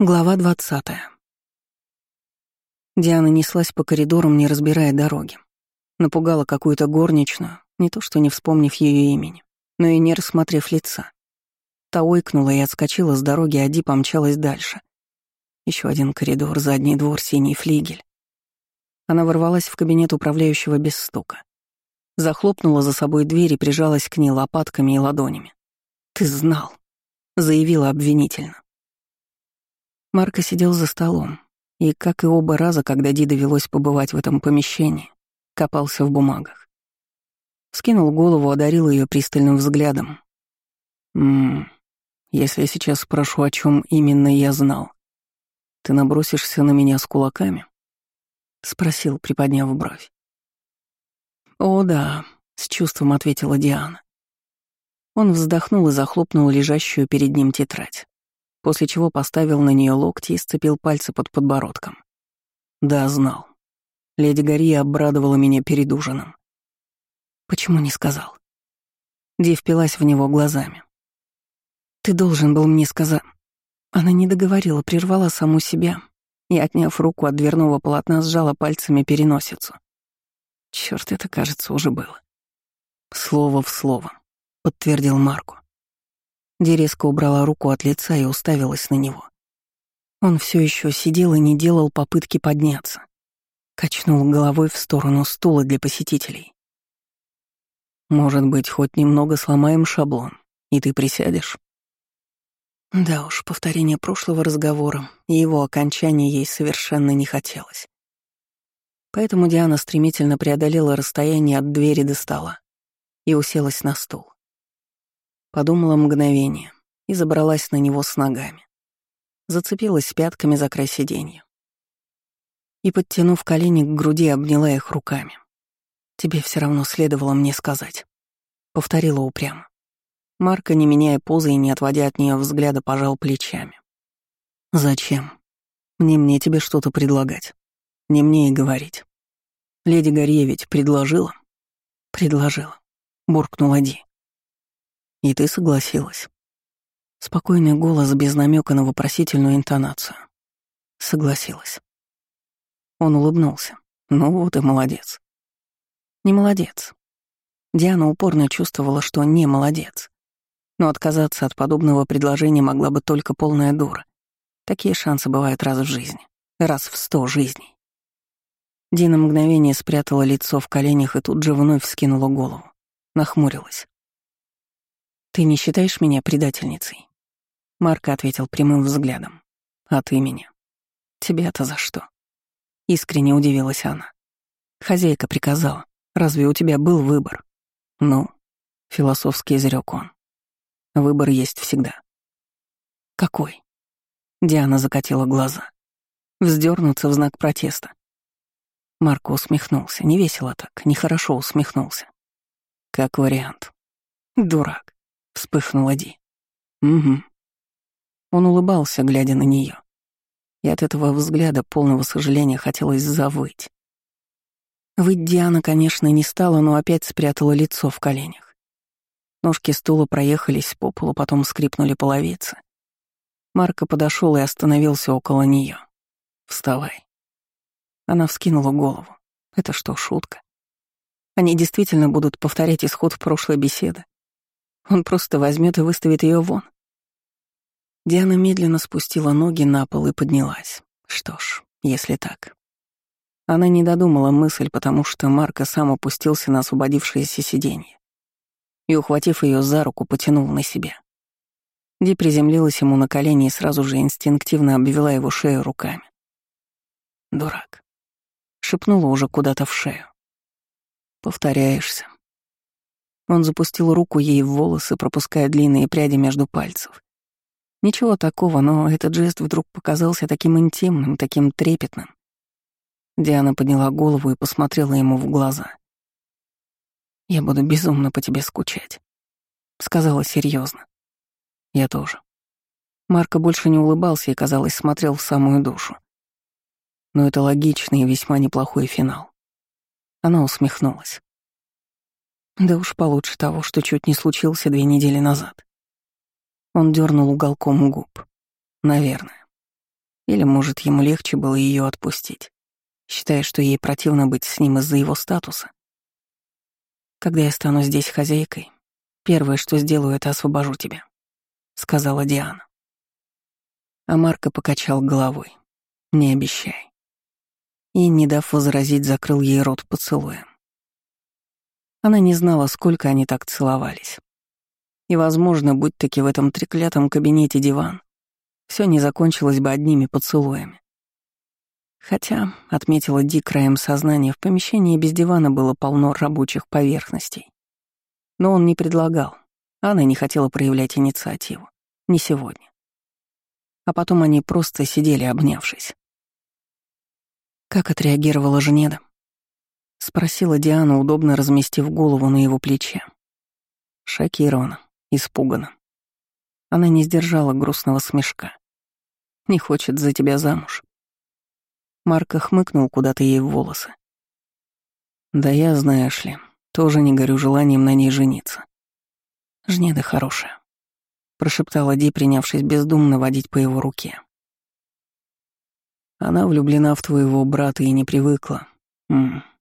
Глава двадцатая. Диана неслась по коридорам, не разбирая дороги. Напугала какую-то горничную, не то что не вспомнив ее имени, но и не рассмотрев лица. Та ойкнула и отскочила с дороги, а Ди помчалась дальше. Еще один коридор, задний двор, синий флигель. Она ворвалась в кабинет управляющего без стука. Захлопнула за собой дверь и прижалась к ней лопатками и ладонями. «Ты знал», — заявила обвинительно. Марко сидел за столом, и, как и оба раза, когда Ди довелось побывать в этом помещении, копался в бумагах. Скинул голову, одарил ее пристальным взглядом. «Ммм, если сейчас спрошу, о чем именно я знал, ты набросишься на меня с кулаками?» — спросил, приподняв бровь. «О, да», — с чувством ответила Диана. Он вздохнул и захлопнул лежащую перед ним тетрадь после чего поставил на нее локти и сцепил пальцы под подбородком. Да, знал. Леди Гария обрадовала меня перед ужином. Почему не сказал? Ди впилась в него глазами. Ты должен был мне сказать. Она не договорила, прервала саму себя и, отняв руку от дверного полотна, сжала пальцами переносицу. Черт, это, кажется, уже было. Слово в слово, подтвердил Марку. Ди резко убрала руку от лица и уставилась на него. Он все еще сидел и не делал попытки подняться. Качнул головой в сторону стула для посетителей. «Может быть, хоть немного сломаем шаблон, и ты присядешь?» Да уж, повторение прошлого разговора и его окончания ей совершенно не хотелось. Поэтому Диана стремительно преодолела расстояние от двери до стола и уселась на стул. Подумала мгновение и забралась на него с ногами. Зацепилась пятками за край сиденья. И, подтянув колени к груди, обняла их руками. «Тебе все равно следовало мне сказать», — повторила упрямо. Марка, не меняя позы и не отводя от нее взгляда, пожал плечами. «Зачем? Не мне тебе что-то предлагать. Не мне и говорить. Леди Гарье ведь предложила?» «Предложила», — буркнула Ди. И ты согласилась. Спокойный голос без намека на вопросительную интонацию. Согласилась. Он улыбнулся. Ну вот и молодец. Не молодец. Диана упорно чувствовала, что не молодец. Но отказаться от подобного предложения могла бы только полная дура. Такие шансы бывают раз в жизни. Раз в сто жизней. Дина мгновение спрятала лицо в коленях и тут же вновь вскинула голову. Нахмурилась. «Ты не считаешь меня предательницей?» Марко ответил прямым взглядом. «А ты меня?» «Тебя-то за что?» Искренне удивилась она. «Хозяйка приказала. Разве у тебя был выбор?» «Ну», — философски изрек он. «Выбор есть всегда». «Какой?» Диана закатила глаза. Вздернуться в знак протеста. Марко усмехнулся. Не весело так, нехорошо усмехнулся. Как вариант. Дурак. — вспыхнула Ди. «Угу». Он улыбался, глядя на нее. И от этого взгляда полного сожаления хотелось завыть. Выть Диана, конечно, не стала, но опять спрятала лицо в коленях. Ножки стула проехались по полу, потом скрипнули половицы. Марко подошел и остановился около нее. «Вставай». Она вскинула голову. Это что, шутка? Они действительно будут повторять исход прошлой беседы? Он просто возьмет и выставит ее вон. Диана медленно спустила ноги на пол и поднялась. Что ж, если так. Она не додумала мысль, потому что Марко сам опустился на освободившееся сиденье и, ухватив ее за руку, потянул на себя. Ди приземлилась ему на колени и сразу же инстинктивно обвела его шею руками. «Дурак», — шепнула уже куда-то в шею. «Повторяешься», он запустил руку ей в волосы, пропуская длинные пряди между пальцев. Ничего такого, но этот жест вдруг показался таким интимным, таким трепетным. Диана подняла голову и посмотрела ему в глаза. «Я буду безумно по тебе скучать», — сказала серьезно. «Я тоже». Марко больше не улыбался и, казалось, смотрел в самую душу. Но это логичный и весьма неплохой финал. Она усмехнулась. Да уж получше того, что чуть не случился две недели назад. Он дернул уголком губ. Наверное. Или, может, ему легче было ее отпустить, считая, что ей противно быть с ним из-за его статуса. Когда я стану здесь хозяйкой, первое, что сделаю, это освобожу тебя, сказала Диана. А Марко покачал головой. Не обещай. И, не дав возразить, закрыл ей рот поцелуем. Она не знала, сколько они так целовались. И, возможно, будь таки в этом треклятом кабинете диван, все не закончилось бы одними поцелуями. Хотя, отметила Ди краем сознания, в помещении без дивана было полно рабочих поверхностей. Но он не предлагал. Анна не хотела проявлять инициативу. Не сегодня. А потом они просто сидели, обнявшись. Как отреагировала Жнеда? Спросила Диана, удобно разместив голову на его плече. Шокирована, испугана. Она не сдержала грустного смешка. «Не хочет за тебя замуж». Марко хмыкнул куда-то ей в волосы. «Да я, знаешь ли, тоже не горю желанием на ней жениться. Жнеда хорошая», — прошептала Ди, принявшись бездумно водить по его руке. Она влюблена в твоего брата и не привыкла. М -м.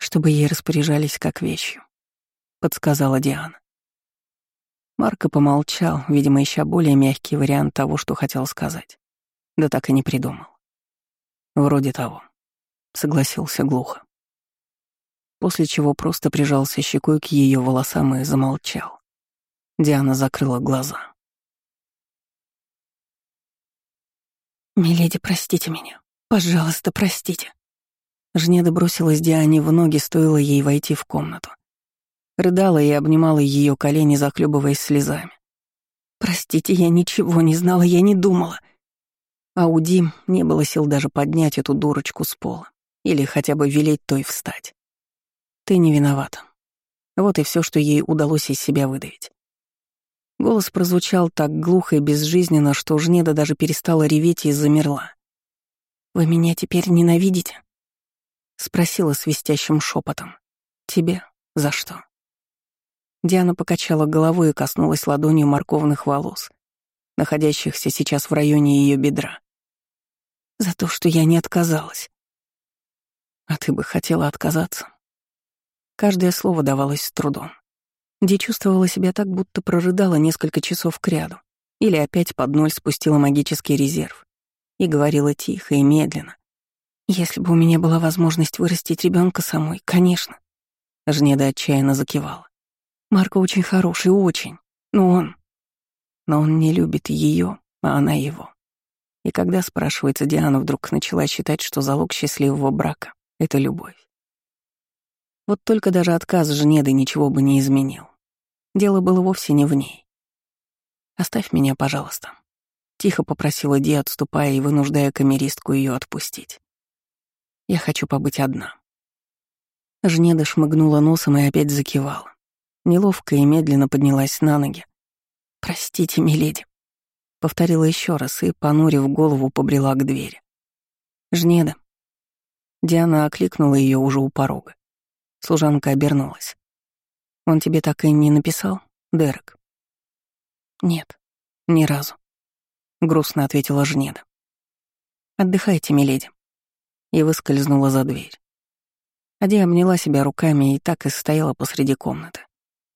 Чтобы ей распоряжались как вещью, подсказала Диана. Марко помолчал, видимо, ища более мягкий вариант того, что хотел сказать. Да так и не придумал. Вроде того. Согласился глухо. После чего просто прижался щекой к ее волосам и замолчал. Диана закрыла глаза. «Миледи, простите меня. Пожалуйста, простите». Жнеда бросилась Диане в ноги, стоило ей войти в комнату рыдала и обнимала ее колени, захлебываясь слезами. «Простите, я ничего не знала, я не думала». А у Дим не было сил даже поднять эту дурочку с пола или хотя бы велеть той встать. «Ты не виновата». Вот и все, что ей удалось из себя выдавить. Голос прозвучал так глухо и безжизненно, что Жнеда даже перестала реветь и замерла. «Вы меня теперь ненавидите?» — спросила свистящим шепотом. «Тебе? За что?» Диана покачала головой и коснулась ладонью морковных волос, находящихся сейчас в районе ее бедра. «За то, что я не отказалась». «А ты бы хотела отказаться?» Каждое слово давалось с трудом. Ди чувствовала себя так, будто прорыдала несколько часов кряду, или опять под ноль спустила магический резерв и говорила тихо и медленно. «Если бы у меня была возможность вырастить ребенка самой, конечно». Жнеда отчаянно закивала. Марко очень хороший, очень. Но он... Но он не любит ее, а она его. И когда, спрашивается, Диана вдруг начала считать, что залог счастливого брака — это любовь. Вот только даже отказ Жнеды ничего бы не изменил. Дело было вовсе не в ней. «Оставь меня, пожалуйста», — тихо попросила Ди, отступая и вынуждая камеристку ее отпустить. «Я хочу побыть одна». Жнеда шмыгнула носом и опять закивала. Неловко и медленно поднялась на ноги. «Простите, миледи», — повторила еще раз и, понурив голову, побрела к двери. «Жнеда». Диана окликнула ее уже у порога. Служанка обернулась. «Он тебе так и не написал, Дерек?» «Нет, ни разу», — грустно ответила Жнеда. «Отдыхайте, миледи», и выскользнула за дверь. Ади обняла себя руками и так и стояла посреди комнаты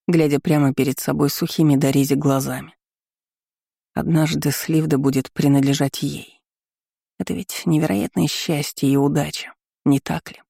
глядя прямо перед собой сухими до рези глазами. Однажды Сливда будет принадлежать ей. Это ведь невероятное счастье и удача, не так ли?